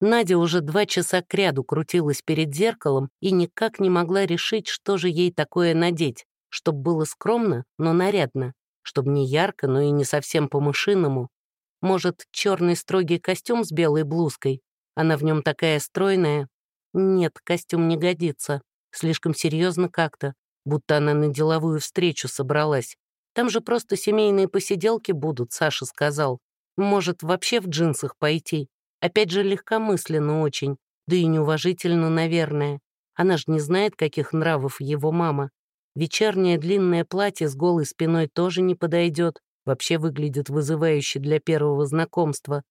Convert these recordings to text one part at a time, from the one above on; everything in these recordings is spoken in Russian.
Надя уже два часа кряду крутилась перед зеркалом и никак не могла решить, что же ей такое надеть, чтобы было скромно, но нарядно, чтобы не ярко, но и не совсем по-мышиному. Может, черный строгий костюм с белой блузкой? Она в нем такая стройная. Нет, костюм не годится. Слишком серьезно как-то, будто она на деловую встречу собралась. Там же просто семейные посиделки будут, Саша сказал. Может, вообще в джинсах пойти? Опять же, легкомысленно очень, да и неуважительно, наверное. Она же не знает, каких нравов его мама. Вечернее длинное платье с голой спиной тоже не подойдет, вообще выглядит вызывающе для первого знакомства.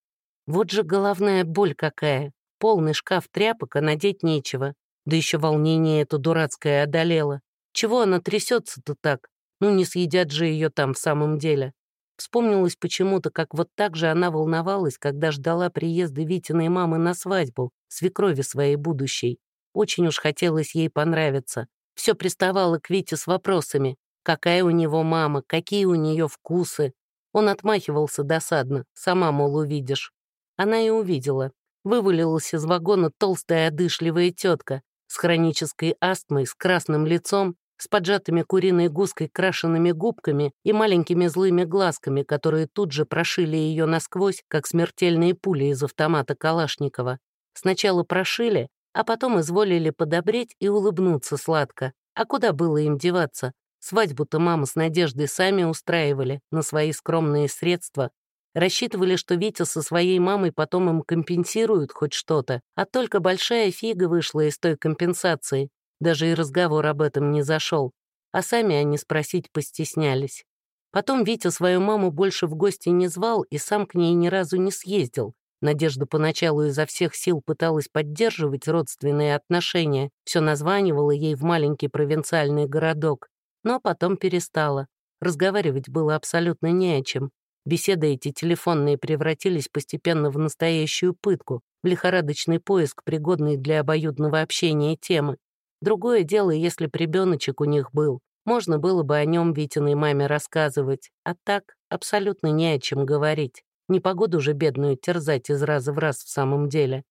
Вот же головная боль какая. Полный шкаф тряпок, а надеть нечего. Да еще волнение это дурацкое одолело. Чего она трясется-то так? Ну не съедят же ее там в самом деле. Вспомнилось почему-то, как вот так же она волновалась, когда ждала приезда Витиной мамы на свадьбу, свекрови своей будущей. Очень уж хотелось ей понравиться. Все приставало к Вите с вопросами. Какая у него мама, какие у нее вкусы. Он отмахивался досадно, сама, мол, увидишь. Она и увидела. Вывалилась из вагона толстая одышливая тетка с хронической астмой, с красным лицом с поджатыми куриной гуской крашенными губками и маленькими злыми глазками, которые тут же прошили ее насквозь, как смертельные пули из автомата Калашникова. Сначала прошили, а потом изволили подобреть и улыбнуться сладко. А куда было им деваться? Свадьбу-то мама с Надеждой сами устраивали на свои скромные средства. Рассчитывали, что Витя со своей мамой потом им компенсируют хоть что-то, а только большая фига вышла из той компенсации. Даже и разговор об этом не зашел, а сами они спросить постеснялись. Потом Витя свою маму больше в гости не звал и сам к ней ни разу не съездил. Надежда поначалу изо всех сил пыталась поддерживать родственные отношения, все названивала ей в маленький провинциальный городок, но потом перестала. Разговаривать было абсолютно не о чем. Беседы эти телефонные превратились постепенно в настоящую пытку, в лихорадочный поиск, пригодный для обоюдного общения темы. Другое дело, если б ребеночек у них был. Можно было бы о нем Витиной маме рассказывать, а так абсолютно не о чем говорить. Непогоду же бедную терзать из раза в раз в самом деле.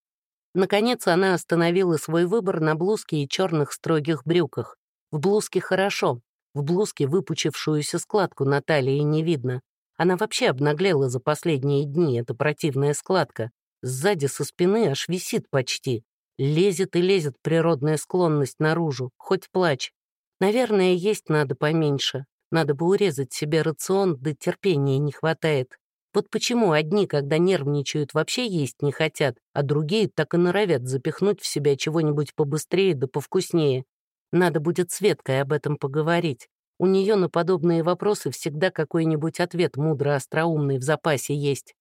Наконец она остановила свой выбор на блузке и черных строгих брюках. В блузке хорошо, в блузке выпучившуюся складку на талии не видно. Она вообще обнаглела за последние дни, эта противная складка. Сзади со спины аж висит почти. Лезет и лезет природная склонность наружу, хоть плачь. Наверное, есть надо поменьше. Надо бы урезать себе рацион, да терпения не хватает. Вот почему одни, когда нервничают, вообще есть не хотят, а другие так и норовят запихнуть в себя чего-нибудь побыстрее да повкуснее. Надо будет Светкой об этом поговорить. У нее на подобные вопросы всегда какой-нибудь ответ мудро-остроумный в запасе есть.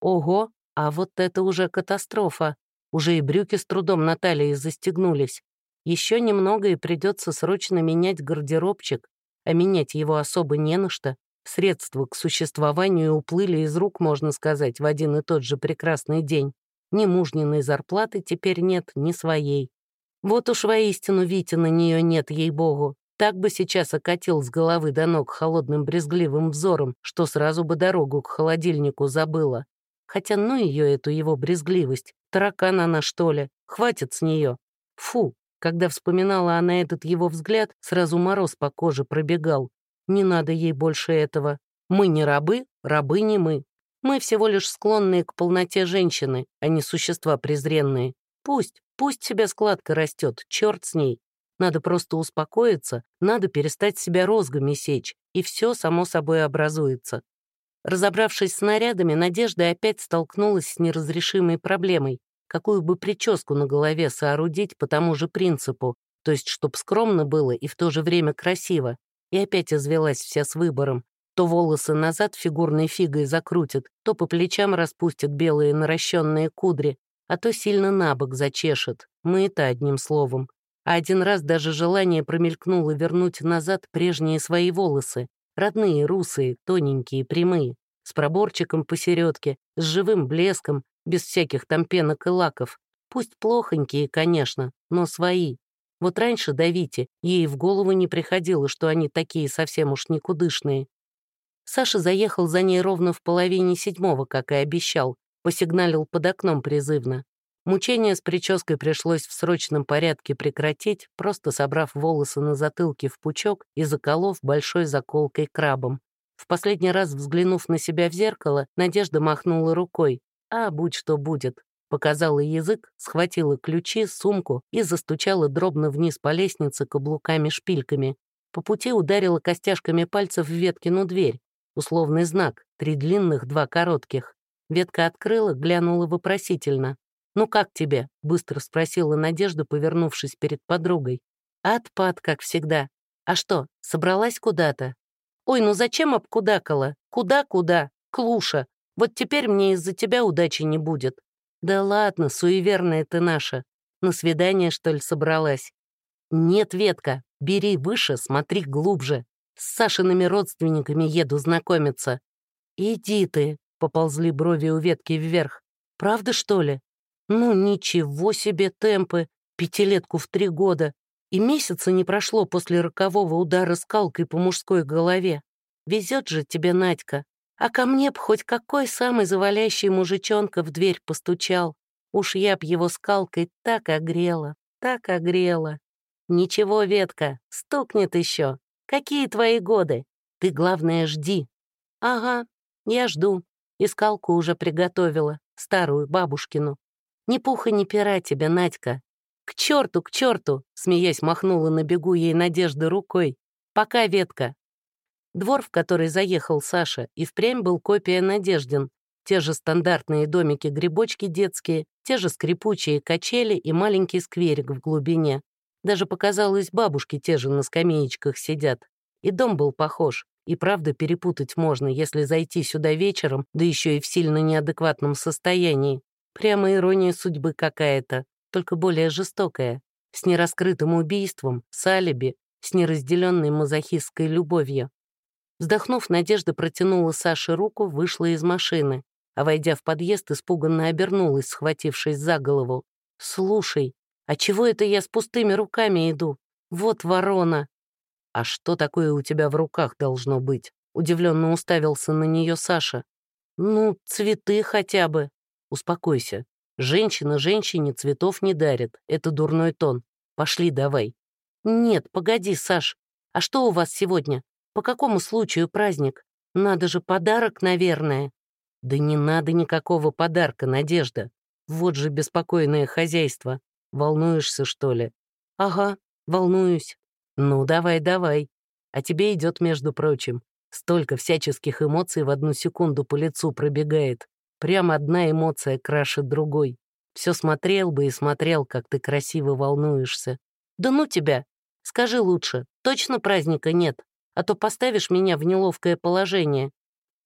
Ого, а вот это уже катастрофа. Уже и брюки с трудом на талии застегнулись. Еще немного и придется срочно менять гардеробчик, а менять его особо не на что. Средства к существованию уплыли из рук, можно сказать, в один и тот же прекрасный день. Ни мужниной зарплаты теперь нет, ни своей. Вот уж воистину Вити на нее нет, ей-богу. Так бы сейчас окатил с головы до ног холодным брезгливым взором, что сразу бы дорогу к холодильнику забыла. Хотя ну ее эту его брезгливость, таракан она, что ли, хватит с нее. Фу, когда вспоминала она этот его взгляд, сразу мороз по коже пробегал. Не надо ей больше этого. Мы не рабы, рабы не мы. Мы всего лишь склонные к полноте женщины, а не существа презренные. Пусть, пусть себе складка растет, черт с ней. Надо просто успокоиться, надо перестать себя розгами сечь, и все само собой образуется. Разобравшись с нарядами, Надежда опять столкнулась с неразрешимой проблемой. Какую бы прическу на голове соорудить по тому же принципу, то есть чтоб скромно было и в то же время красиво. И опять извелась вся с выбором. То волосы назад фигурной фигой закрутит, то по плечам распустит белые наращенные кудри, а то сильно на бок зачешет. Мы это одним словом. А один раз даже желание промелькнуло вернуть назад прежние свои волосы, Родные, русые, тоненькие, прямые, с проборчиком посередке, с живым блеском, без всяких там пенок и лаков. Пусть плохонькие, конечно, но свои. Вот раньше до Вити ей в голову не приходило, что они такие совсем уж никудышные. Саша заехал за ней ровно в половине седьмого, как и обещал, посигналил под окном призывно. Мучение с прической пришлось в срочном порядке прекратить, просто собрав волосы на затылке в пучок и заколов большой заколкой крабом. В последний раз взглянув на себя в зеркало, Надежда махнула рукой. «А, будь что будет». Показала язык, схватила ключи, сумку и застучала дробно вниз по лестнице каблуками-шпильками. По пути ударила костяшками пальцев в Веткину дверь. Условный знак, три длинных, два коротких. Ветка открыла, глянула вопросительно. «Ну как тебе?» — быстро спросила Надежда, повернувшись перед подругой. «Отпад, как всегда. А что, собралась куда-то?» «Ой, ну зачем обкудакала? Куда-куда? Клуша. Вот теперь мне из-за тебя удачи не будет». «Да ладно, суеверная ты наша. На свидание, что ли, собралась?» «Нет, Ветка, бери выше, смотри глубже. С Сашиными родственниками еду знакомиться». «Иди ты», — поползли брови у Ветки вверх. «Правда, что ли?» Ну, ничего себе темпы, пятилетку в три года. И месяца не прошло после рокового удара скалкой по мужской голове. Везет же тебе, Надька. А ко мне б хоть какой самый завалящий мужичонка в дверь постучал. Уж я б его скалкой так огрела, так огрела. Ничего, ветка, стукнет еще. Какие твои годы? Ты, главное, жди. Ага, я жду. И скалку уже приготовила, старую бабушкину. Ни пуха, ни пера тебе, Надька. К черту, к черту, смеясь, махнула на бегу ей Надежда рукой. Пока, ветка. Двор, в который заехал Саша, и впрямь был копия Надеждин. Те же стандартные домики-грибочки детские, те же скрипучие качели и маленький скверик в глубине. Даже показалось, бабушки те же на скамеечках сидят. И дом был похож. И правда перепутать можно, если зайти сюда вечером, да еще и в сильно неадекватном состоянии. Прямо ирония судьбы какая-то, только более жестокая, с нераскрытым убийством, с алиби, с неразделенной мазохистской любовью. Вздохнув, Надежда протянула Саше руку, вышла из машины, а, войдя в подъезд, испуганно обернулась, схватившись за голову. «Слушай, а чего это я с пустыми руками иду? Вот ворона!» «А что такое у тебя в руках должно быть?» Удивленно уставился на нее Саша. «Ну, цветы хотя бы», Успокойся. Женщина женщине цветов не дарит. Это дурной тон. Пошли давай. Нет, погоди, Саш. А что у вас сегодня? По какому случаю праздник? Надо же подарок, наверное. Да не надо никакого подарка, Надежда. Вот же беспокойное хозяйство. Волнуешься, что ли? Ага, волнуюсь. Ну, давай, давай. А тебе идет, между прочим. Столько всяческих эмоций в одну секунду по лицу пробегает. Прям одна эмоция краше другой. Все смотрел бы и смотрел, как ты красиво волнуешься. Да ну тебя! Скажи лучше, точно праздника нет? А то поставишь меня в неловкое положение.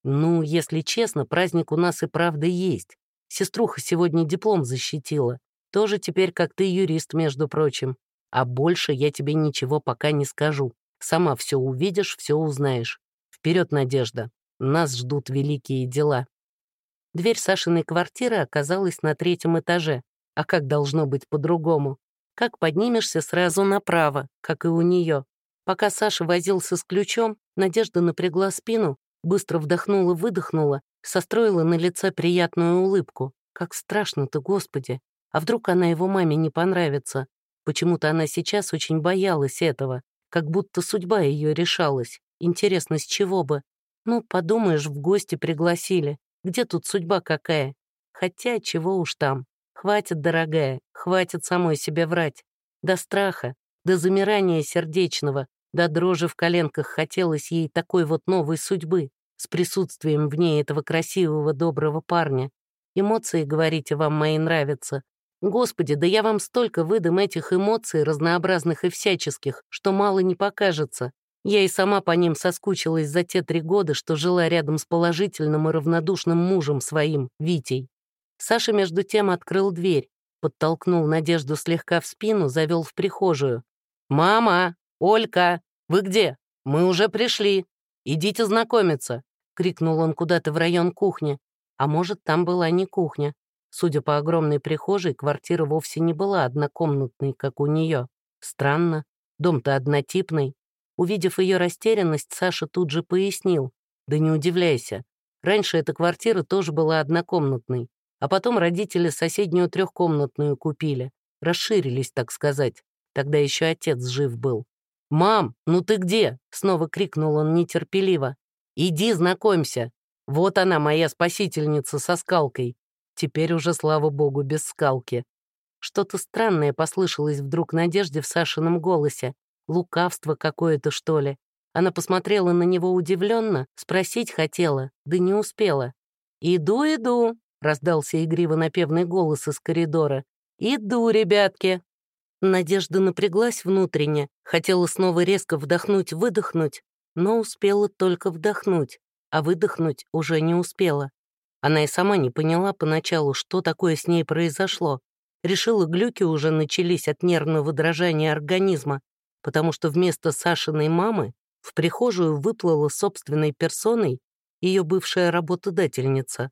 Ну, если честно, праздник у нас и правда есть. Сеструха сегодня диплом защитила. Тоже теперь как ты юрист, между прочим. А больше я тебе ничего пока не скажу. Сама все увидишь, все узнаешь. Вперед, Надежда. Нас ждут великие дела. Дверь Сашиной квартиры оказалась на третьем этаже. А как должно быть по-другому? Как поднимешься сразу направо, как и у нее. Пока Саша возился с ключом, Надежда напрягла спину, быстро вдохнула-выдохнула, состроила на лице приятную улыбку. Как страшно-то, Господи! А вдруг она его маме не понравится? Почему-то она сейчас очень боялась этого, как будто судьба ее решалась. Интересно, с чего бы? Ну, подумаешь, в гости пригласили. Где тут судьба какая? Хотя, чего уж там. Хватит, дорогая, хватит самой себе врать. До страха, до замирания сердечного, до дрожи в коленках хотелось ей такой вот новой судьбы, с присутствием в ней этого красивого, доброго парня. Эмоции, говорите, вам мои нравятся. Господи, да я вам столько выдам этих эмоций, разнообразных и всяческих, что мало не покажется. Я и сама по ним соскучилась за те три года, что жила рядом с положительным и равнодушным мужем своим, Витей. Саша между тем открыл дверь, подтолкнул Надежду слегка в спину, завел в прихожую. «Мама! Олька! Вы где? Мы уже пришли! Идите знакомиться!» — крикнул он куда-то в район кухни. А может, там была не кухня. Судя по огромной прихожей, квартира вовсе не была однокомнатной, как у нее. Странно. Дом-то однотипный. Увидев ее растерянность, Саша тут же пояснил. «Да не удивляйся. Раньше эта квартира тоже была однокомнатной. А потом родители соседнюю трехкомнатную купили. Расширились, так сказать. Тогда еще отец жив был. «Мам, ну ты где?» — снова крикнул он нетерпеливо. «Иди, знакомься. Вот она, моя спасительница со скалкой. Теперь уже, слава богу, без скалки». Что-то странное послышалось вдруг Надежде в Сашином голосе. Лукавство какое-то, что ли. Она посмотрела на него удивленно, спросить хотела, да не успела. «Иду, иду», — раздался игриво-напевный голос из коридора. «Иду, ребятки!» Надежда напряглась внутренне, хотела снова резко вдохнуть-выдохнуть, но успела только вдохнуть, а выдохнуть уже не успела. Она и сама не поняла поначалу, что такое с ней произошло. Решила, глюки уже начались от нервного дрожания организма, потому что вместо Сашиной мамы в прихожую выплыла собственной персоной ее бывшая работодательница.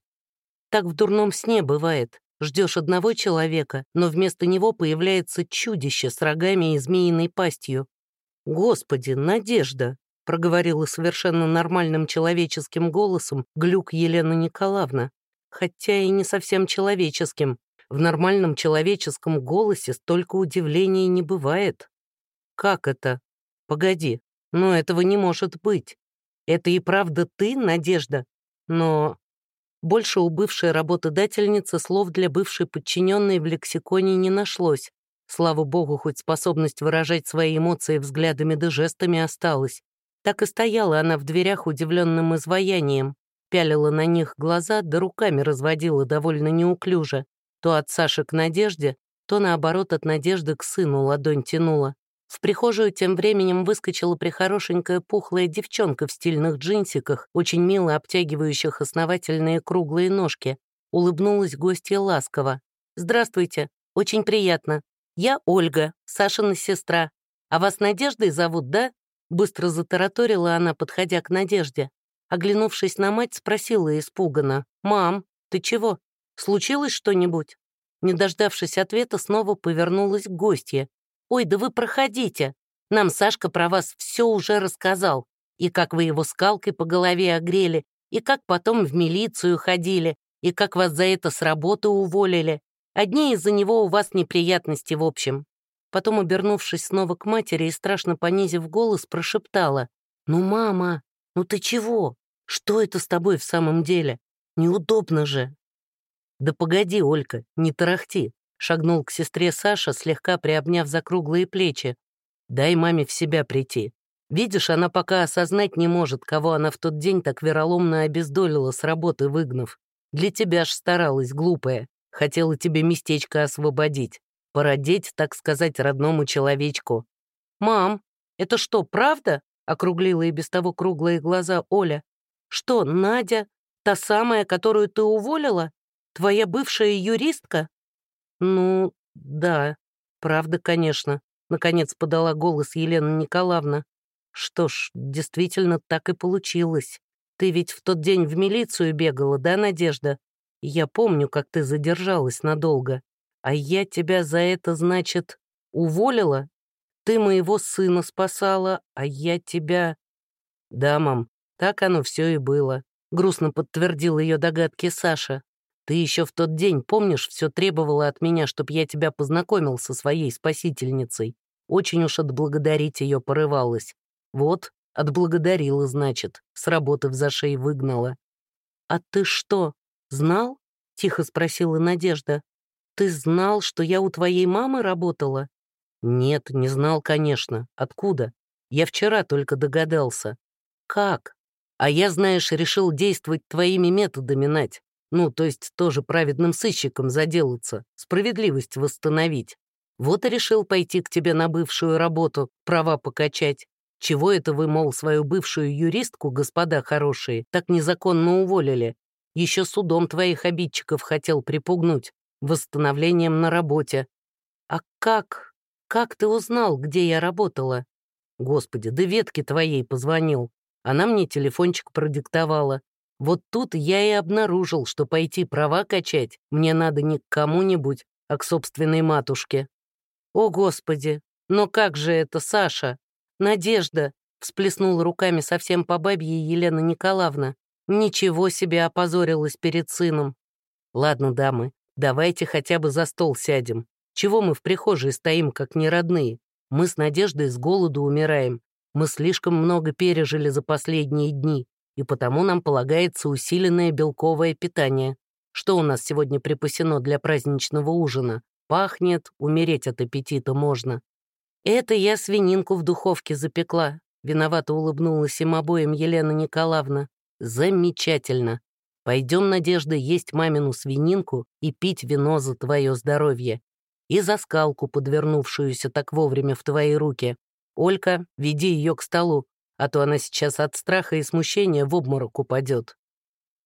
Так в дурном сне бывает. Ждешь одного человека, но вместо него появляется чудище с рогами и змеиной пастью. «Господи, Надежда!» — проговорила совершенно нормальным человеческим голосом глюк Елена Николаевна, хотя и не совсем человеческим. В нормальном человеческом голосе столько удивления не бывает. «Как это? Погоди, но этого не может быть. Это и правда ты, Надежда? Но больше у бывшей работодательницы слов для бывшей подчиненной в лексиконе не нашлось. Слава богу, хоть способность выражать свои эмоции взглядами да жестами осталась. Так и стояла она в дверях удивленным изваянием, пялила на них глаза, да руками разводила довольно неуклюже. То от Саши к Надежде, то наоборот от Надежды к сыну ладонь тянула. В прихожую тем временем выскочила прихорошенькая пухлая девчонка в стильных джинсиках, очень мило обтягивающих основательные круглые ножки. Улыбнулась гостья ласково. «Здравствуйте, очень приятно. Я Ольга, Сашина сестра. А вас Надеждой зовут, да?» Быстро затараторила она, подходя к Надежде. Оглянувшись на мать, спросила испуганно. «Мам, ты чего? Случилось что-нибудь?» Не дождавшись ответа, снова повернулась к гостье. «Ой, да вы проходите. Нам Сашка про вас все уже рассказал. И как вы его скалкой по голове огрели, и как потом в милицию ходили, и как вас за это с работы уволили. Одни из-за него у вас неприятности в общем». Потом, обернувшись снова к матери и страшно понизив голос, прошептала. «Ну, мама, ну ты чего? Что это с тобой в самом деле? Неудобно же». «Да погоди, Олька, не тарахти. Шагнул к сестре Саша, слегка приобняв за круглые плечи. «Дай маме в себя прийти. Видишь, она пока осознать не может, кого она в тот день так вероломно обездолила с работы выгнав. Для тебя ж старалась, глупая. Хотела тебе местечко освободить. Породеть, так сказать, родному человечку». «Мам, это что, правда?» — округлила и без того круглые глаза Оля. «Что, Надя, та самая, которую ты уволила? Твоя бывшая юристка?» «Ну, да, правда, конечно», — наконец подала голос Елена Николаевна. «Что ж, действительно так и получилось. Ты ведь в тот день в милицию бегала, да, Надежда? Я помню, как ты задержалась надолго. А я тебя за это, значит, уволила? Ты моего сына спасала, а я тебя...» «Да, мам, так оно все и было», — грустно подтвердил ее догадки Саша. Ты еще в тот день, помнишь, все требовала от меня, чтобы я тебя познакомил со своей спасительницей. Очень уж отблагодарить ее порывалась. Вот, отблагодарила, значит, с работы в зашей выгнала. «А ты что, знал?» — тихо спросила Надежда. «Ты знал, что я у твоей мамы работала?» «Нет, не знал, конечно. Откуда? Я вчера только догадался». «Как?» «А я, знаешь, решил действовать твоими методами, Надь. Ну, то есть тоже праведным сыщиком заделаться, справедливость восстановить. Вот и решил пойти к тебе на бывшую работу, права покачать. Чего это вы, мол, свою бывшую юристку, господа хорошие, так незаконно уволили? Еще судом твоих обидчиков хотел припугнуть, восстановлением на работе. А как? Как ты узнал, где я работала? Господи, да ветки твоей позвонил. Она мне телефончик продиктовала. Вот тут я и обнаружил, что пойти права качать мне надо не к кому-нибудь, а к собственной матушке. О, Господи, но как же это, Саша? Надежда, всплеснула руками совсем по бабье Елена Николаевна. Ничего себе опозорилась перед сыном. Ладно, дамы, давайте хотя бы за стол сядем. Чего мы в прихожей стоим, как неродные? Мы с Надеждой с голоду умираем. Мы слишком много пережили за последние дни, и потому нам полагается усиленное белковое питание. Что у нас сегодня припасено для праздничного ужина? Пахнет, умереть от аппетита можно. Это я свининку в духовке запекла. Виновато улыбнулась им обоим Елена Николаевна. Замечательно. Пойдем, Надежда, есть мамину свининку и пить вино за твое здоровье. И за скалку, подвернувшуюся так вовремя в твои руки. Олька, веди ее к столу, а то она сейчас от страха и смущения в обморок упадет.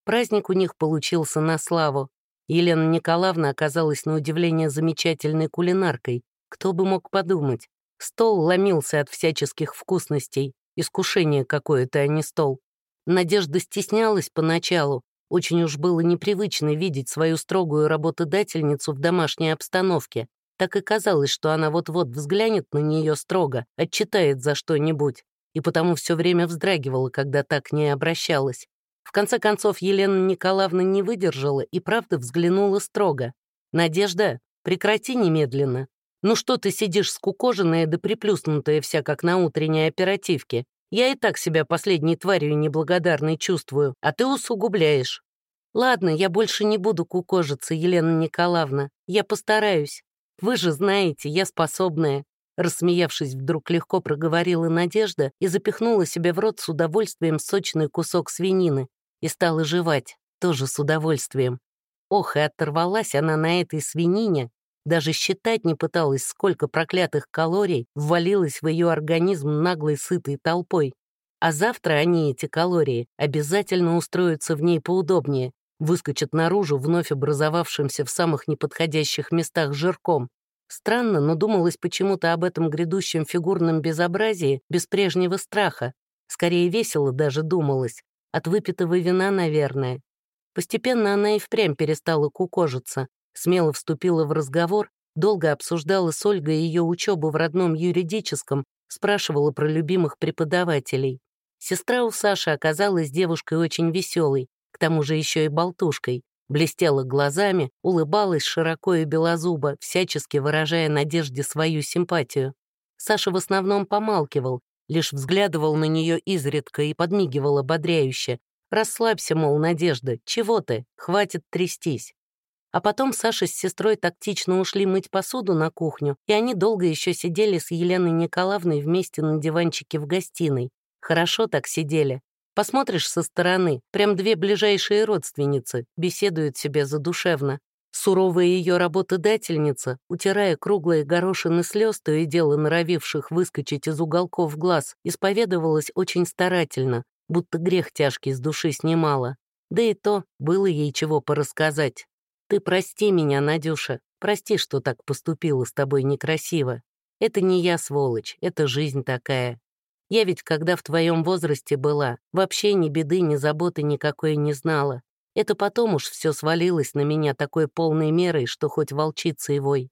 Праздник у них получился на славу. Елена Николаевна оказалась на удивление замечательной кулинаркой. Кто бы мог подумать? Стол ломился от всяческих вкусностей. Искушение какое-то, а не стол. Надежда стеснялась поначалу. Очень уж было непривычно видеть свою строгую работодательницу в домашней обстановке. Так и казалось, что она вот-вот взглянет на нее строго, отчитает за что-нибудь. И потому все время вздрагивала, когда так к ней обращалась. В конце концов, Елена Николаевна не выдержала и правда взглянула строго. «Надежда, прекрати немедленно. Ну что ты сидишь скукоженная да приплюснутая вся, как на утренней оперативке? Я и так себя последней тварью неблагодарной чувствую, а ты усугубляешь. Ладно, я больше не буду кукожиться, Елена Николаевна. Я постараюсь. Вы же знаете, я способная. Рассмеявшись, вдруг легко проговорила Надежда и запихнула себе в рот с удовольствием сочный кусок свинины и стала жевать, тоже с удовольствием. Ох, и оторвалась она на этой свинине, даже считать не пыталась, сколько проклятых калорий ввалилось в ее организм наглой сытой толпой. А завтра они, эти калории, обязательно устроятся в ней поудобнее, выскочат наружу вновь образовавшимся в самых неподходящих местах жирком. Странно, но думалось почему-то об этом грядущем фигурном безобразии без прежнего страха. Скорее весело даже думалось. От выпитого вина, наверное. Постепенно она и впрямь перестала кукожиться, смело вступила в разговор, долго обсуждала с Ольгой ее учебу в родном юридическом, спрашивала про любимых преподавателей. Сестра у Саши оказалась девушкой очень веселой, к тому же еще и болтушкой. Блестела глазами, улыбалась широко и белозубо, всячески выражая Надежде свою симпатию. Саша в основном помалкивал, лишь взглядывал на нее изредка и подмигивал ободряюще. «Расслабься, мол, Надежда, чего ты? Хватит трястись». А потом Саша с сестрой тактично ушли мыть посуду на кухню, и они долго еще сидели с Еленой Николаевной вместе на диванчике в гостиной. Хорошо так сидели. Посмотришь со стороны, прям две ближайшие родственницы, беседуют себе задушевно. Суровая ее работодательница, утирая круглые горошины слез, то и дело норовивших выскочить из уголков глаз, исповедовалась очень старательно, будто грех тяжкий с души снимала. Да и то было ей чего порассказать. Ты прости меня, Надюша. Прости, что так поступила с тобой некрасиво. Это не я, сволочь, это жизнь такая. Я ведь, когда в твоем возрасте была, вообще ни беды, ни заботы никакой не знала. Это потом уж все свалилось на меня такой полной мерой, что хоть волчица и вой.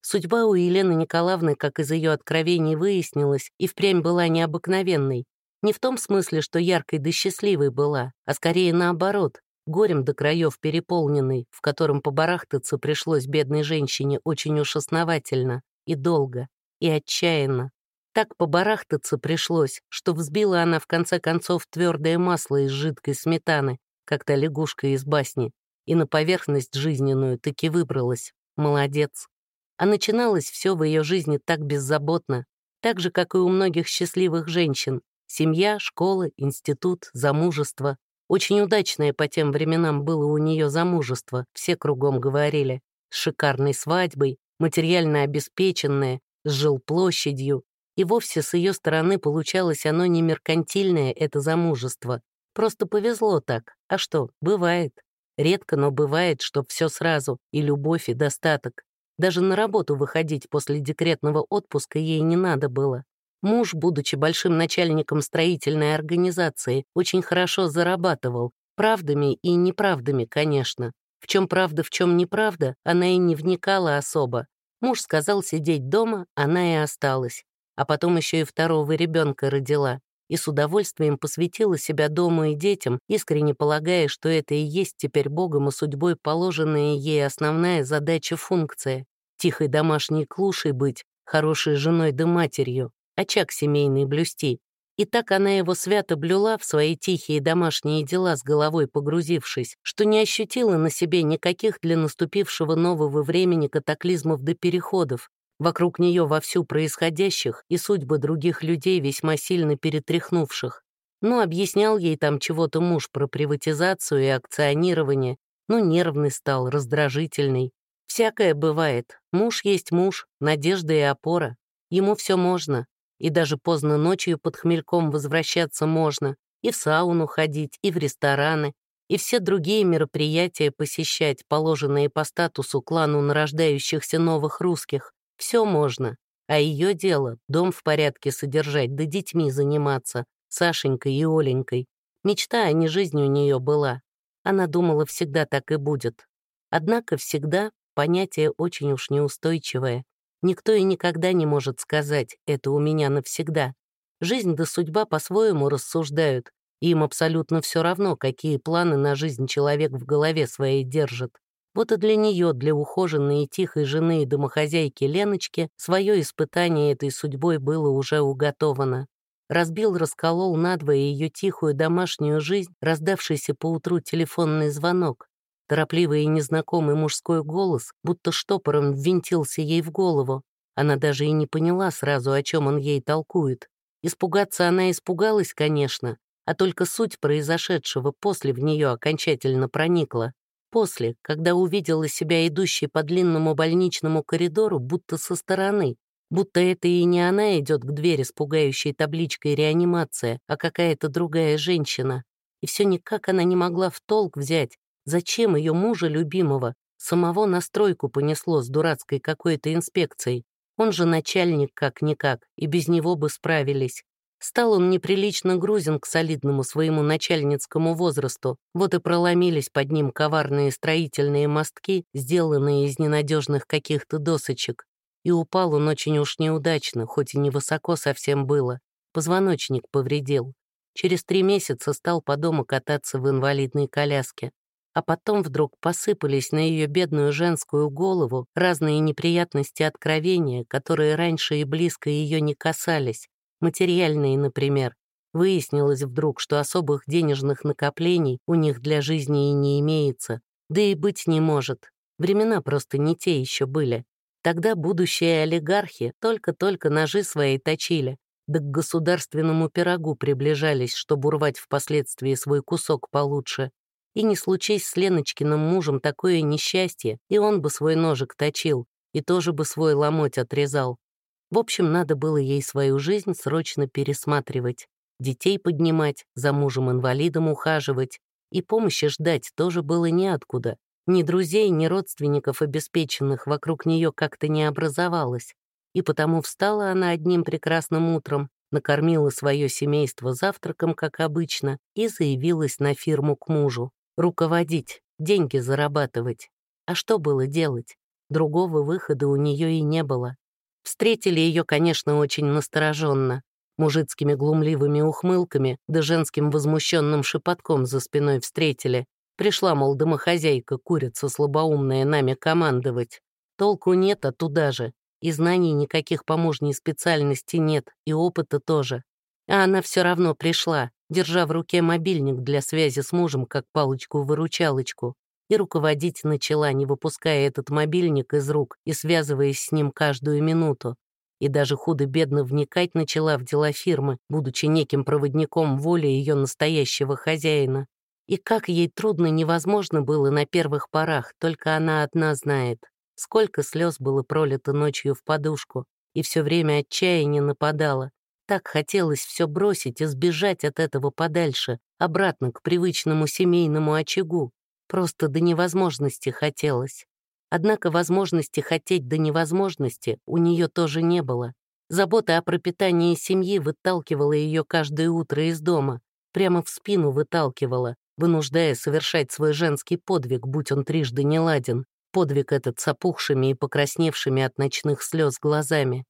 Судьба у Елены Николаевны, как из ее откровений выяснилось, и впрямь была необыкновенной. Не в том смысле, что яркой да счастливой была, а скорее наоборот, горем до краев переполненный, в котором побарахтаться пришлось бедной женщине очень уж основательно, и долго, и отчаянно. Так побарахтаться пришлось, что взбила она в конце концов твердое масло из жидкой сметаны, как та лягушка из басни, и на поверхность жизненную таки выбралась. Молодец. А начиналось все в ее жизни так беззаботно, так же, как и у многих счастливых женщин. Семья, школа, институт, замужество, очень удачное по тем временам было у нее замужество, все кругом говорили. С шикарной свадьбой, материально обеспеченное, с жилплощадью. И вовсе с ее стороны получалось оно не меркантильное, это замужество. Просто повезло так. А что, бывает. Редко, но бывает, что все сразу, и любовь, и достаток. Даже на работу выходить после декретного отпуска ей не надо было. Муж, будучи большим начальником строительной организации, очень хорошо зарабатывал, правдами и неправдами, конечно. В чем правда, в чем неправда, она и не вникала особо. Муж сказал сидеть дома, она и осталась. А потом еще и второго ребенка родила. и с удовольствием посвятила себя дому и детям, искренне полагая, что это и есть теперь Богом и судьбой положенная ей основная задача-функция — тихой домашней клушей быть, хорошей женой да матерью, очаг семейный блюсти. И так она его свято блюла в свои тихие домашние дела с головой погрузившись, что не ощутила на себе никаких для наступившего нового времени катаклизмов до переходов, вокруг нее вовсю происходящих и судьбы других людей весьма сильно перетряхнувших. Ну, объяснял ей там чего-то муж про приватизацию и акционирование, ну, нервный стал, раздражительный. Всякое бывает. Муж есть муж, надежда и опора. Ему все можно. И даже поздно ночью под хмельком возвращаться можно. И в сауну ходить, и в рестораны, и все другие мероприятия посещать, положенные по статусу клану нарождающихся новых русских. Все можно. А ее дело — дом в порядке содержать, да детьми заниматься, Сашенькой и Оленькой. Мечта, а не жизнь у нее была. Она думала, всегда так и будет. Однако всегда — понятие очень уж неустойчивое. Никто и никогда не может сказать «это у меня навсегда». Жизнь да судьба по-своему рассуждают, им абсолютно все равно, какие планы на жизнь человек в голове своей держит. Вот и для нее, для ухоженной и тихой жены и домохозяйки Леночки, свое испытание этой судьбой было уже уготовано. Разбил, расколол надвое ее тихую домашнюю жизнь, раздавшийся поутру телефонный звонок. Торопливый и незнакомый мужской голос будто штопором ввинтился ей в голову. Она даже и не поняла сразу, о чем он ей толкует. Испугаться она испугалась, конечно, а только суть произошедшего после в нее окончательно проникла. После, когда увидела себя идущей по длинному больничному коридору, будто со стороны, будто это и не она идет к двери с пугающей табличкой «Реанимация», а какая-то другая женщина. И все никак она не могла в толк взять, зачем ее мужа любимого самого на стройку понесло с дурацкой какой-то инспекцией. Он же начальник как-никак, и без него бы справились. Стал он неприлично грузен к солидному своему начальницкому возрасту, вот и проломились под ним коварные строительные мостки, сделанные из ненадежных каких-то досочек. И упал он очень уж неудачно, хоть и невысоко совсем было. Позвоночник повредил. Через три месяца стал по дому кататься в инвалидной коляске. А потом вдруг посыпались на ее бедную женскую голову разные неприятности откровения, которые раньше и близко ее не касались, материальные, например. Выяснилось вдруг, что особых денежных накоплений у них для жизни и не имеется, да и быть не может. Времена просто не те еще были. Тогда будущие олигархи только-только ножи свои точили, да к государственному пирогу приближались, чтобы урвать впоследствии свой кусок получше. И не случись с Леночкиным мужем такое несчастье, и он бы свой ножик точил, и тоже бы свой ломоть отрезал. В общем, надо было ей свою жизнь срочно пересматривать, детей поднимать, за мужем-инвалидом ухаживать, и помощи ждать тоже было неоткуда. Ни друзей, ни родственников обеспеченных вокруг нее как-то не образовалось. И потому встала она одним прекрасным утром, накормила свое семейство завтраком, как обычно, и заявилась на фирму к мужу. Руководить, деньги зарабатывать. А что было делать? Другого выхода у нее и не было. Встретили ее, конечно, очень настороженно, мужицкими глумливыми ухмылками да женским возмущенным шепотком за спиной встретили. Пришла, мол, домохозяйка, курица слабоумная, нами командовать. Толку нет, а туда же. И знаний никаких по мужней специальности нет, и опыта тоже. А она все равно пришла, держа в руке мобильник для связи с мужем, как палочку-выручалочку и руководить начала, не выпуская этот мобильник из рук и связываясь с ним каждую минуту. И даже худо-бедно вникать начала в дела фирмы, будучи неким проводником воли ее настоящего хозяина. И как ей трудно невозможно было на первых порах, только она одна знает. Сколько слез было пролито ночью в подушку, и все время отчаяние нападало. Так хотелось все бросить и сбежать от этого подальше, обратно к привычному семейному очагу. Просто до невозможности хотелось. Однако возможности хотеть до невозможности у нее тоже не было. Забота о пропитании семьи выталкивала ее каждое утро из дома, прямо в спину выталкивала, вынуждая совершать свой женский подвиг, будь он трижды не ладен, подвиг этот с опухшими и покрасневшими от ночных слез глазами.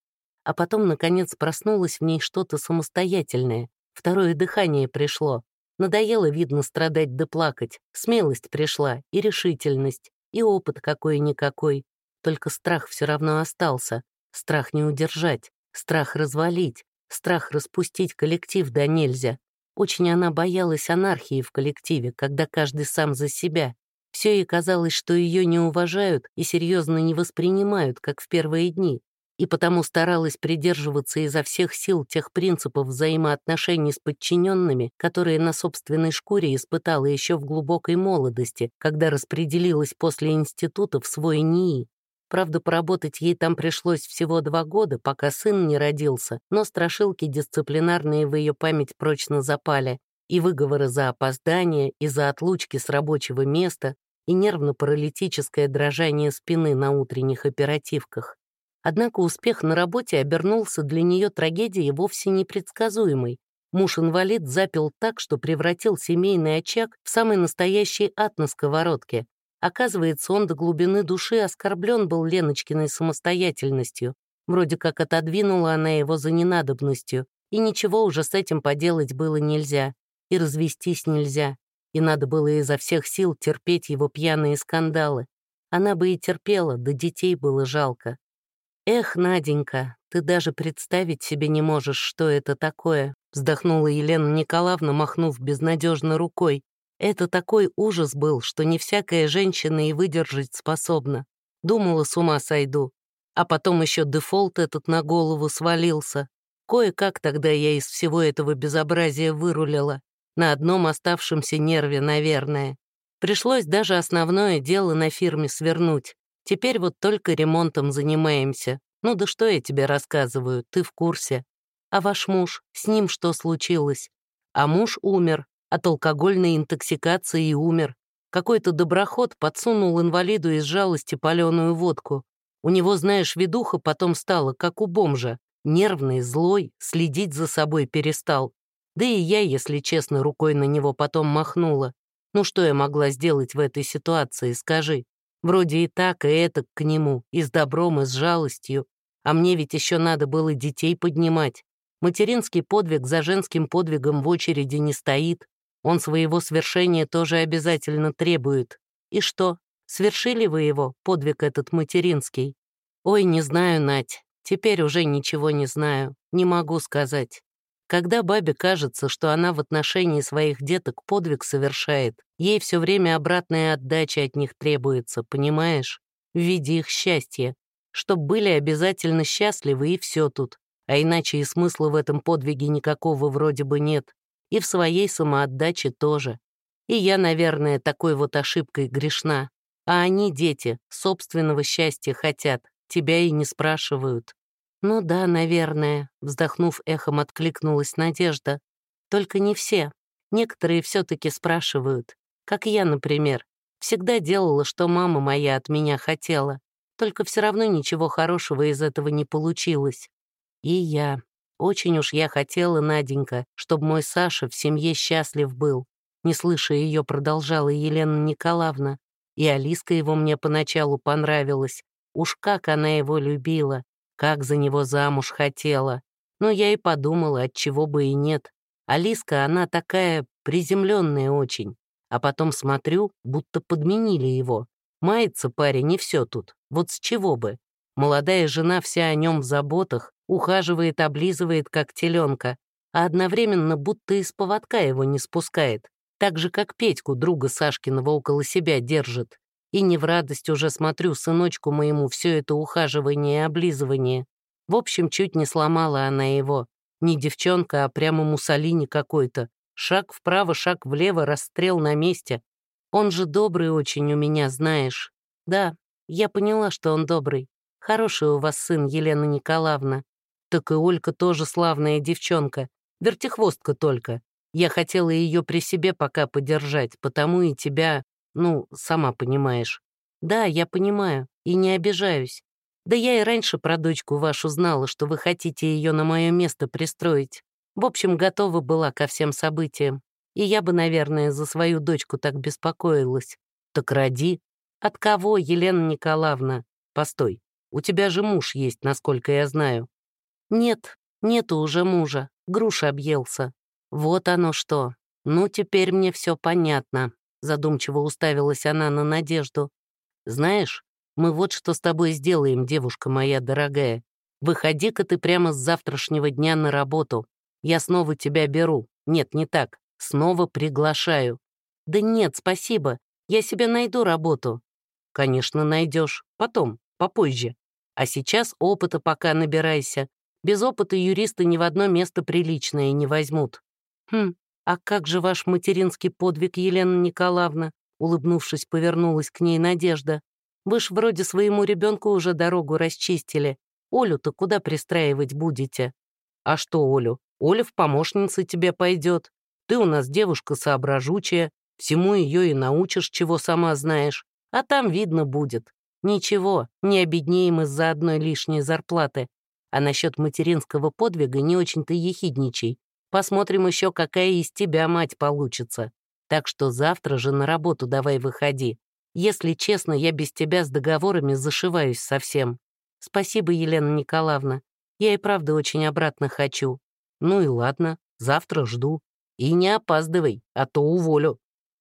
А потом, наконец, проснулось в ней что-то самостоятельное, Второе дыхание пришло. Надоело, видно, страдать да плакать. Смелость пришла, и решительность, и опыт какой-никакой. Только страх все равно остался. Страх не удержать, страх развалить, страх распустить коллектив да нельзя. Очень она боялась анархии в коллективе, когда каждый сам за себя. Все ей казалось, что ее не уважают и серьезно не воспринимают, как в первые дни и потому старалась придерживаться изо всех сил тех принципов взаимоотношений с подчиненными, которые на собственной шкуре испытала еще в глубокой молодости, когда распределилась после института в свой НИИ. Правда, поработать ей там пришлось всего два года, пока сын не родился, но страшилки дисциплинарные в ее память прочно запали, и выговоры за опоздание, и за отлучки с рабочего места, и нервно-паралитическое дрожание спины на утренних оперативках. Однако успех на работе обернулся для нее трагедией вовсе непредсказуемой. Муж-инвалид запил так, что превратил семейный очаг в самый настоящий ад на сковородке. Оказывается, он до глубины души оскорблен был Леночкиной самостоятельностью. Вроде как отодвинула она его за ненадобностью, и ничего уже с этим поделать было нельзя, и развестись нельзя, и надо было изо всех сил терпеть его пьяные скандалы. Она бы и терпела, да детей было жалко. «Эх, Наденька, ты даже представить себе не можешь, что это такое», вздохнула Елена Николаевна, махнув безнадежно рукой. «Это такой ужас был, что не всякая женщина и выдержать способна. Думала, с ума сойду. А потом еще дефолт этот на голову свалился. Кое-как тогда я из всего этого безобразия вырулила. На одном оставшемся нерве, наверное. Пришлось даже основное дело на фирме свернуть. Теперь вот только ремонтом занимаемся. Ну да что я тебе рассказываю, ты в курсе. А ваш муж, с ним что случилось? А муж умер, от алкогольной интоксикации и умер. Какой-то доброход подсунул инвалиду из жалости паленую водку. У него, знаешь, ведуха потом стала, как у бомжа. Нервный, злой, следить за собой перестал. Да и я, если честно, рукой на него потом махнула. Ну что я могла сделать в этой ситуации, скажи? Вроде и так, и это к нему, и с добром, и с жалостью. А мне ведь еще надо было детей поднимать. Материнский подвиг за женским подвигом в очереди не стоит. Он своего свершения тоже обязательно требует. И что, свершили вы его, подвиг этот материнский? Ой, не знаю, Нать, теперь уже ничего не знаю, не могу сказать. Когда бабе кажется, что она в отношении своих деток подвиг совершает, ей все время обратная отдача от них требуется, понимаешь? В виде их счастья. Чтоб были обязательно счастливы, и все тут. А иначе и смысла в этом подвиге никакого вроде бы нет. И в своей самоотдаче тоже. И я, наверное, такой вот ошибкой грешна. А они, дети, собственного счастья хотят, тебя и не спрашивают. «Ну да, наверное», — вздохнув эхом, откликнулась Надежда. «Только не все. Некоторые все таки спрашивают. Как я, например. Всегда делала, что мама моя от меня хотела. Только все равно ничего хорошего из этого не получилось. И я. Очень уж я хотела, Наденька, чтобы мой Саша в семье счастлив был. Не слыша ее, продолжала Елена Николаевна. И Алиска его мне поначалу понравилась. Уж как она его любила. Как за него замуж хотела. Но я и подумала, от чего бы и нет. Алиска, она такая приземленная очень. А потом смотрю, будто подменили его. Мается парень, не все тут. Вот с чего бы? Молодая жена вся о нем в заботах, ухаживает, облизывает, как теленка, а одновременно будто из поводка его не спускает, так же, как Петьку, друга Сашкиного, около себя держит. И не в радость уже смотрю сыночку моему все это ухаживание и облизывание. В общем, чуть не сломала она его. Не девчонка, а прямо Муссолини какой-то. Шаг вправо, шаг влево, расстрел на месте. Он же добрый очень у меня, знаешь. Да, я поняла, что он добрый. Хороший у вас сын, Елена Николаевна. Так и Олька тоже славная девчонка. Вертихвостка только. Я хотела ее при себе пока подержать, потому и тебя ну, сама понимаешь. Да, я понимаю, и не обижаюсь. Да я и раньше про дочку вашу знала, что вы хотите ее на мое место пристроить. В общем, готова была ко всем событиям. И я бы, наверное, за свою дочку так беспокоилась. Так роди. От кого, Елена Николаевна? Постой, у тебя же муж есть, насколько я знаю. Нет, нету уже мужа. Груш объелся. Вот оно что. Ну, теперь мне все понятно. Задумчиво уставилась она на Надежду. Знаешь, мы вот что с тобой сделаем, девушка моя дорогая. Выходи-ка ты прямо с завтрашнего дня на работу. Я снова тебя беру. Нет, не так. Снова приглашаю. Да нет, спасибо. Я себе найду работу. Конечно, найдешь. Потом, попозже. А сейчас опыта пока набирайся. Без опыта юристы ни в одно место приличное не возьмут. Хм, а как же ваш материнский подвиг, Елена Николаевна? Улыбнувшись, повернулась к ней Надежда. Вы ж вроде своему ребенку уже дорогу расчистили. Олю-то куда пристраивать будете? А что Олю? Оля в помощнице тебе пойдет. Ты у нас девушка соображучая, всему ее и научишь, чего сама знаешь. А там видно будет. Ничего, не обеднеем из-за одной лишней зарплаты. А насчет материнского подвига не очень-то ехидничай. Посмотрим еще, какая из тебя мать получится. Так что завтра же на работу давай выходи. Если честно, я без тебя с договорами зашиваюсь совсем. Спасибо, Елена Николаевна. Я и правда очень обратно хочу. Ну и ладно, завтра жду. И не опаздывай, а то уволю.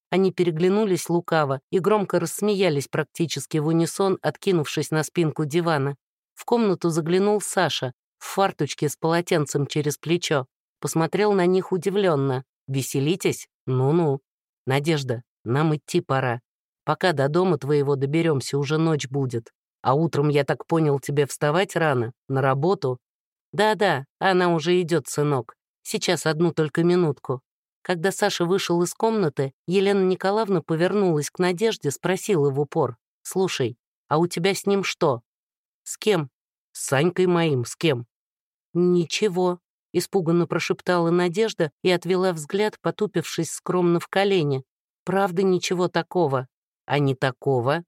Они переглянулись лукаво и громко рассмеялись практически в унисон, откинувшись на спинку дивана. В комнату заглянул Саша, в фарточке с полотенцем через плечо. Посмотрел на них удивленно. «Веселитесь? Ну-ну. Надежда, нам идти пора. Пока до дома твоего доберемся, уже ночь будет. А утром, я так понял, тебе вставать рано? На работу?» «Да-да, она уже идет, сынок. Сейчас одну только минутку. Когда Саша вышел из комнаты, Елена Николаевна повернулась к Надежде, спросила в упор. «Слушай, а у тебя с ним что?» «С кем?» «С Санькой моим, с кем?» «Ничего», — испуганно прошептала Надежда и отвела взгляд, потупившись скромно в колени. «Правда ничего такого». «А не такого?»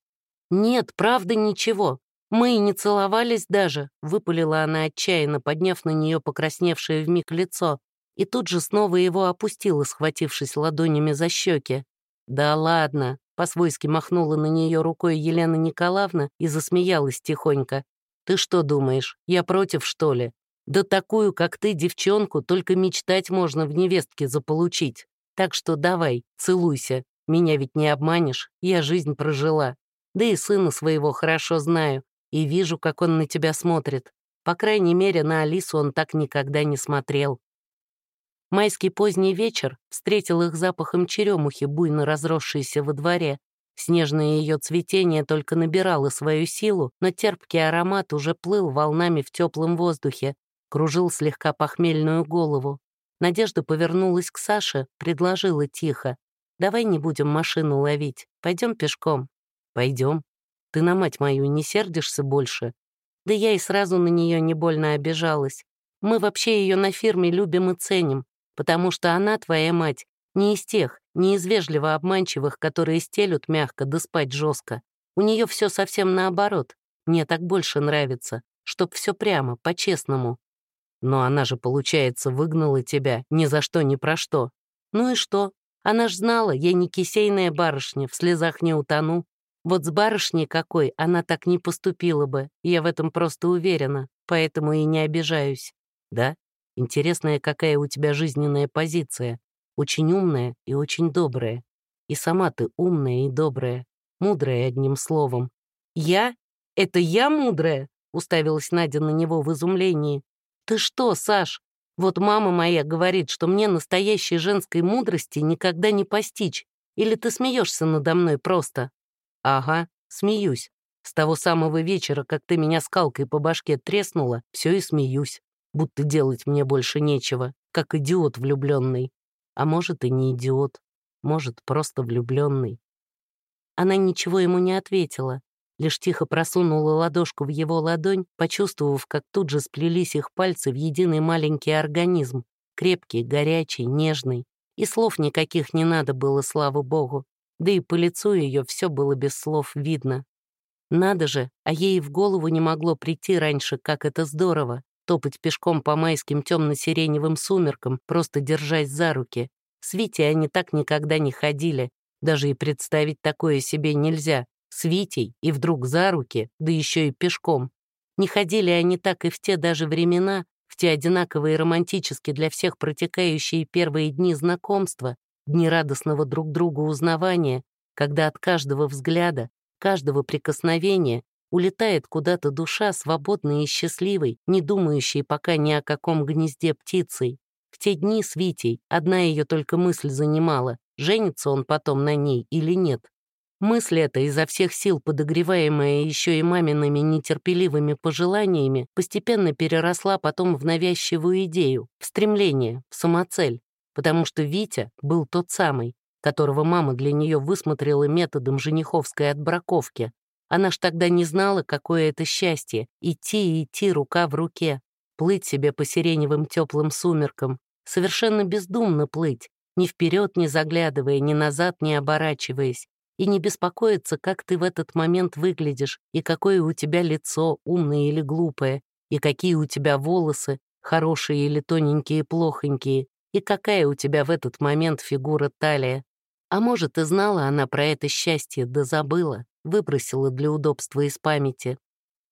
«Нет, правда ничего. Мы и не целовались даже», — выпалила она отчаянно, подняв на нее покрасневшее вмиг лицо и тут же снова его опустила, схватившись ладонями за щеки. «Да ладно», — по-свойски махнула на нее рукой Елена Николаевна и засмеялась тихонько. «Ты что думаешь, я против, что ли? Да такую, как ты, девчонку, только мечтать можно в невестке заполучить. Так что давай, целуйся. Меня ведь не обманешь, я жизнь прожила. Да и сына своего хорошо знаю, и вижу, как он на тебя смотрит. По крайней мере, на Алису он так никогда не смотрел. Майский поздний вечер встретил их запахом черемухи, буйно разросшейся во дворе. Снежное ее цветение только набирало свою силу, но терпкий аромат уже плыл волнами в теплом воздухе, кружил слегка похмельную голову. Надежда повернулась к Саше, предложила тихо. «Давай не будем машину ловить, пойдем пешком». «Пойдем. Ты на мать мою не сердишься больше?» Да я и сразу на нее не больно обижалась. Мы вообще ее на фирме любим и ценим потому что она, твоя мать, не из тех, не из вежливо обманчивых, которые стелют мягко да спать жестко. У нее все совсем наоборот. Мне так больше нравится, чтоб все прямо, по-честному. Но она же, получается, выгнала тебя ни за что, ни про что. Ну и что? Она ж знала, я не кисейная барышня, в слезах не утону. Вот с барышней какой она так не поступила бы, я в этом просто уверена, поэтому и не обижаюсь. Да? Интересная, какая у тебя жизненная позиция. Очень умная и очень добрая. И сама ты умная и добрая. Мудрая, одним словом. «Я? Это я мудрая?» — уставилась Надя на него в изумлении. «Ты что, Саш? Вот мама моя говорит, что мне настоящей женской мудрости никогда не постичь. Или ты смеешься надо мной просто?» «Ага, смеюсь. С того самого вечера, как ты меня скалкой по башке треснула, все и смеюсь будто делать мне больше нечего, как идиот влюбленный. А может, и не идиот, может, просто влюбленный. Она ничего ему не ответила, лишь тихо просунула ладошку в его ладонь, почувствовав, как тут же сплелись их пальцы в единый маленький организм, крепкий, горячий, нежный. И слов никаких не надо было, слава богу. Да и по лицу ее все было без слов видно. Надо же, а ей в голову не могло прийти раньше, как это здорово топать пешком по майским темно-сиреневым сумеркам, просто держась за руки. С Витей они так никогда не ходили. Даже и представить такое себе нельзя. С Витей и вдруг за руки, да еще и пешком. Не ходили они так и в те даже времена, в те одинаковые романтически для всех протекающие первые дни знакомства, дни радостного друг друга узнавания, когда от каждого взгляда, каждого прикосновения улетает куда-то душа, свободной и счастливой, не думающей пока ни о каком гнезде птицей. В те дни с Витей одна ее только мысль занимала, женится он потом на ней или нет. Мысль эта, изо всех сил подогреваемая еще и мамиными нетерпеливыми пожеланиями, постепенно переросла потом в навязчивую идею, в стремление, в самоцель, потому что Витя был тот самый, которого мама для нее высмотрела методом жениховской отбраковки. Она ж тогда не знала, какое это счастье — идти и идти рука в руке, плыть себе по сиреневым теплым сумеркам, совершенно бездумно плыть, ни вперед не заглядывая, ни назад не оборачиваясь, и не беспокоиться, как ты в этот момент выглядишь, и какое у тебя лицо, умное или глупое, и какие у тебя волосы, хорошие или тоненькие, плохонькие, и какая у тебя в этот момент фигура талия. А может, и знала она про это счастье, да забыла, выбросила для удобства из памяти.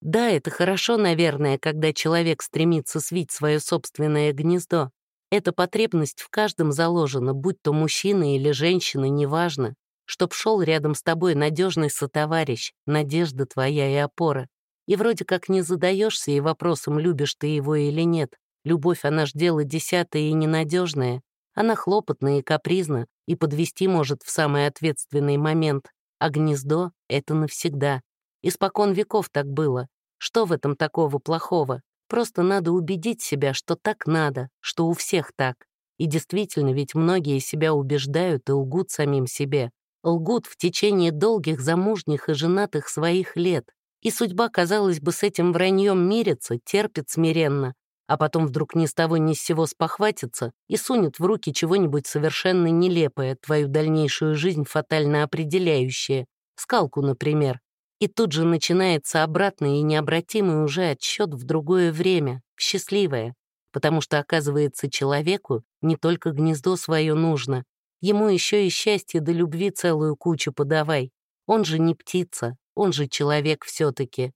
Да, это хорошо, наверное, когда человек стремится свить свое собственное гнездо. Эта потребность в каждом заложена, будь то мужчина или женщина, неважно чтоб шел рядом с тобой надежный сотоварищ, надежда твоя и опора. И вроде как не задаешься и вопросом, любишь ты его или нет. Любовь, она ж дело десятое и ненадежное. Она хлопотная и капризна, и подвести может в самый ответственный момент. А гнездо — это навсегда. Испокон веков так было. Что в этом такого плохого? Просто надо убедить себя, что так надо, что у всех так. И действительно, ведь многие себя убеждают и лгут самим себе лгут в течение долгих замужних и женатых своих лет, и судьба, казалось бы, с этим враньем мирится, терпит смиренно, а потом вдруг ни с того ни с сего спохватится и сунет в руки чего-нибудь совершенно нелепое, твою дальнейшую жизнь фатально определяющее, скалку, например. И тут же начинается обратный и необратимый уже отсчет в другое время, в счастливое, потому что, оказывается, человеку не только гнездо свое нужно, Ему еще и счастье до любви целую кучу подавай. Он же не птица, он же человек все-таки.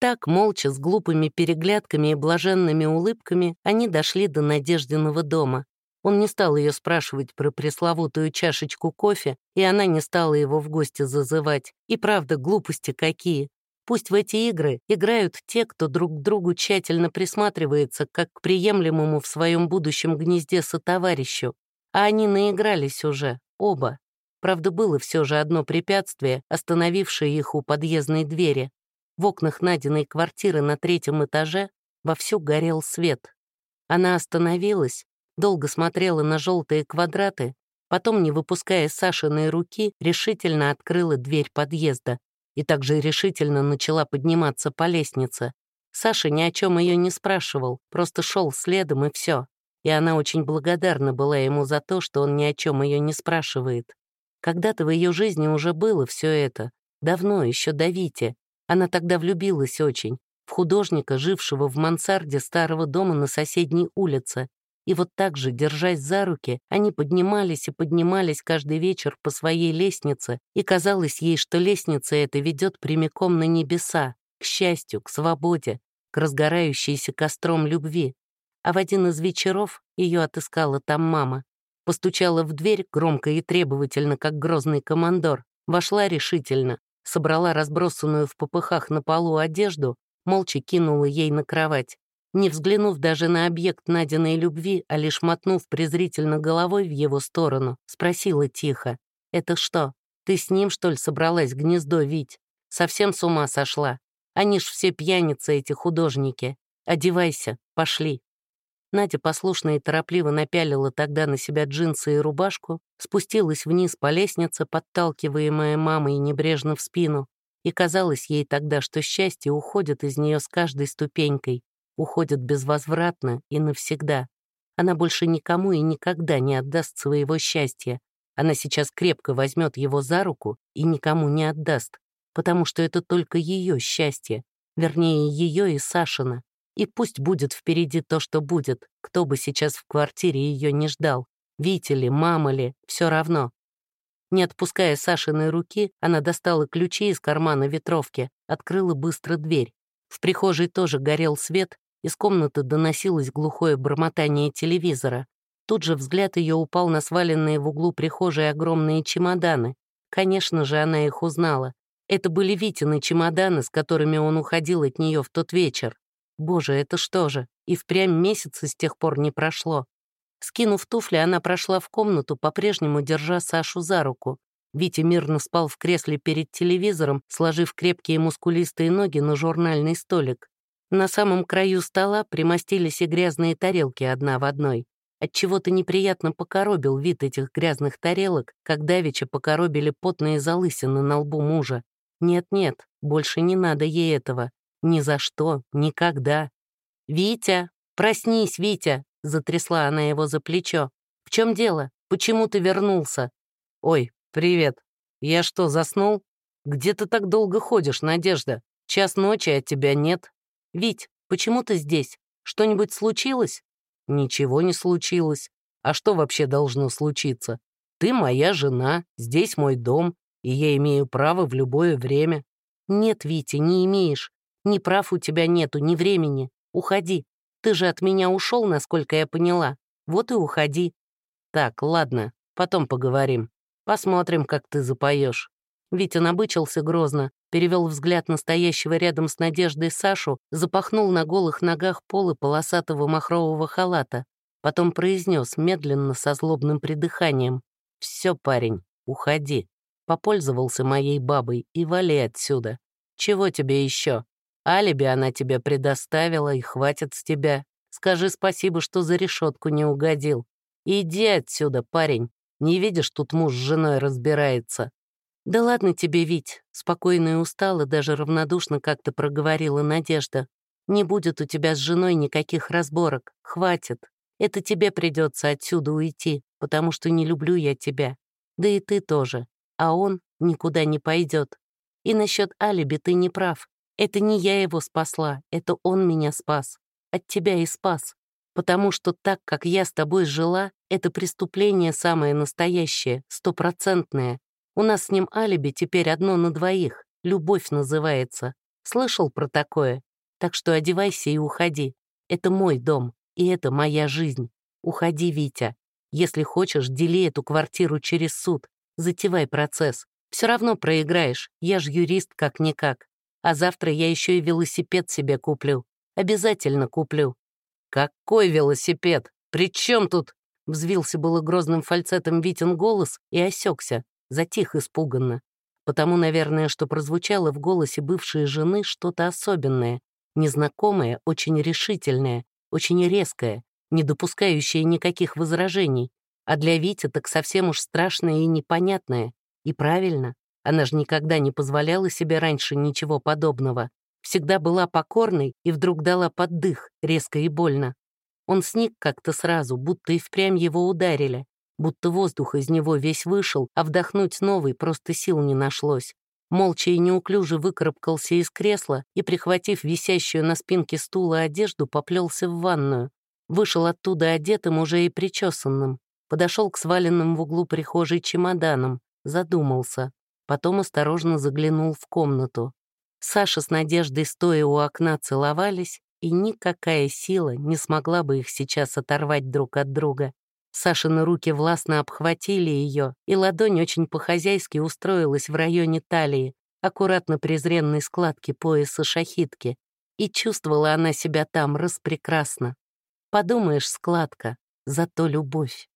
Так, молча, с глупыми переглядками и блаженными улыбками, они дошли до Надеждиного дома. Он не стал ее спрашивать про пресловутую чашечку кофе, и она не стала его в гости зазывать. И правда, глупости какие. Пусть в эти игры играют те, кто друг к другу тщательно присматривается, как к приемлемому в своем будущем гнезде сотоварищу, а они наигрались уже, оба. Правда, было все же одно препятствие, остановившее их у подъездной двери. В окнах Надиной квартиры на третьем этаже вовсю горел свет. Она остановилась, долго смотрела на желтые квадраты, потом, не выпуская Сашиной руки, решительно открыла дверь подъезда и также решительно начала подниматься по лестнице. Саша ни о чем ее не спрашивал, просто шел следом и все и она очень благодарна была ему за то, что он ни о чем ее не спрашивает. Когда-то в ее жизни уже было все это, давно, еще до Вити. Она тогда влюбилась очень, в художника, жившего в мансарде старого дома на соседней улице. И вот так же, держась за руки, они поднимались и поднимались каждый вечер по своей лестнице, и казалось ей, что лестница эта ведет прямиком на небеса, к счастью, к свободе, к разгорающейся костром любви. А в один из вечеров ее отыскала там мама. Постучала в дверь громко и требовательно, как грозный командор. Вошла решительно, собрала разбросанную в попыхах на полу одежду, молча кинула ей на кровать. Не взглянув даже на объект Надиной любви, а лишь мотнув презрительно головой в его сторону, спросила тихо. «Это что, ты с ним, что ли, собралась гнездо вить? Совсем с ума сошла? Они ж все пьяницы, эти художники. Одевайся, пошли». Надя послушно и торопливо напялила тогда на себя джинсы и рубашку, спустилась вниз по лестнице, подталкиваемая мамой небрежно в спину, и казалось ей тогда, что счастье уходит из нее с каждой ступенькой, уходит безвозвратно и навсегда. Она больше никому и никогда не отдаст своего счастья. Она сейчас крепко возьмет его за руку и никому не отдаст, потому что это только ее счастье, вернее, ее и Сашина. И пусть будет впереди то, что будет, кто бы сейчас в квартире ее не ждал, Витя ли, мама ли, все равно. Не отпуская Сашиной руки, она достала ключи из кармана ветровки, открыла быстро дверь. В прихожей тоже горел свет, Из комнаты доносилось глухое бормотание телевизора. Тут же взгляд ее упал на сваленные в углу прихожей огромные чемоданы. Конечно же, она их узнала. Это были Витины чемоданы, с которыми он уходил от нее в тот вечер. Боже, это что же? И впрямь месяца с тех пор не прошло. Скинув туфли, она прошла в комнату, по-прежнему держа Сашу за руку. Витя мирно спал в кресле перед телевизором, сложив крепкие мускулистые ноги на журнальный столик. На самом краю стола примостились и грязные тарелки одна в одной. Отчего-то неприятно покоробил вид этих грязных тарелок, как давеча покоробили потные залысины на лбу мужа. Нет-нет, больше не надо ей этого. Ни за что, никогда. «Витя! Проснись, Витя!» — затрясла она его за плечо. «В чем дело? Почему ты вернулся?» «Ой, привет. Я что, заснул? Где ты так долго ходишь, Надежда? Час ночи, а тебя нет. Вить, почему ты здесь? Что-нибудь случилось?» Ничего не случилось. А что вообще должно случиться? Ты моя жена, здесь мой дом, и я имею право в любое время. Нет, Витя, не имеешь. Ни прав у тебя нету, ни времени. Уходи. Ты же от меня ушел, насколько я поняла. Вот и уходи. Так, ладно, потом поговорим. Посмотрим, как ты запоешь. Витя набычился грозно, перевел взгляд настоящего рядом с Надеждой Сашу, запахнул на голых ногах полы полосатого махрового халата, потом произнес медленно со злобным придыханием. «Все, парень, уходи. Попользовался моей бабой и вали отсюда. Чего тебе еще? Алиби она тебе предоставила, и хватит с тебя. Скажи спасибо, что за решетку не угодил. Иди отсюда, парень. Не видишь, тут муж с женой разбирается. «Да ладно тебе, Вить», — спокойно и устала, даже равнодушно как-то проговорила Надежда. «Не будет у тебя с женой никаких разборок. Хватит. Это тебе придется отсюда уйти, потому что не люблю я тебя. Да и ты тоже. А он никуда не пойдет. И насчет алиби ты не прав. Это не я его спасла, это он меня спас. От тебя и спас. Потому что так, как я с тобой жила, это преступление самое настоящее, стопроцентное. У нас с ним алиби теперь одно на двоих. Любовь называется. Слышал про такое? Так что одевайся и уходи. Это мой дом, и это моя жизнь. Уходи, Витя. Если хочешь, дели эту квартиру через суд. Затевай процесс. Все равно проиграешь. Я ж юрист как-никак. А завтра я еще и велосипед себе куплю. Обязательно куплю. Какой велосипед? При чем тут? Взвился было грозным фальцетом Витин голос и осекся затих испуганно. Потому, наверное, что прозвучало в голосе бывшей жены что-то особенное, незнакомое, очень решительное, очень резкое, не допускающее никаких возражений, а для Вити так совсем уж страшное и непонятное. И правильно, она же никогда не позволяла себе раньше ничего подобного. Всегда была покорной и вдруг дала поддых, резко и больно. Он сник как-то сразу, будто и впрямь его ударили, будто воздух из него весь вышел, а вдохнуть новый просто сил не нашлось. Молча и неуклюже выкарабкался из кресла и, прихватив висящую на спинке стула одежду, поплелся в ванную. Вышел оттуда одетым уже и причесанным. Подошел к сваленным в углу прихожей чемоданам, задумался. Потом осторожно заглянул в комнату. Саша с Надеждой, стоя у окна, целовались, и никакая сила не смогла бы их сейчас оторвать друг от друга. Сашины руки властно обхватили ее, и ладонь очень по-хозяйски устроилась в районе талии, аккуратно презренной складки пояса шахитки, и чувствовала она себя там распрекрасно. Подумаешь, складка, зато любовь.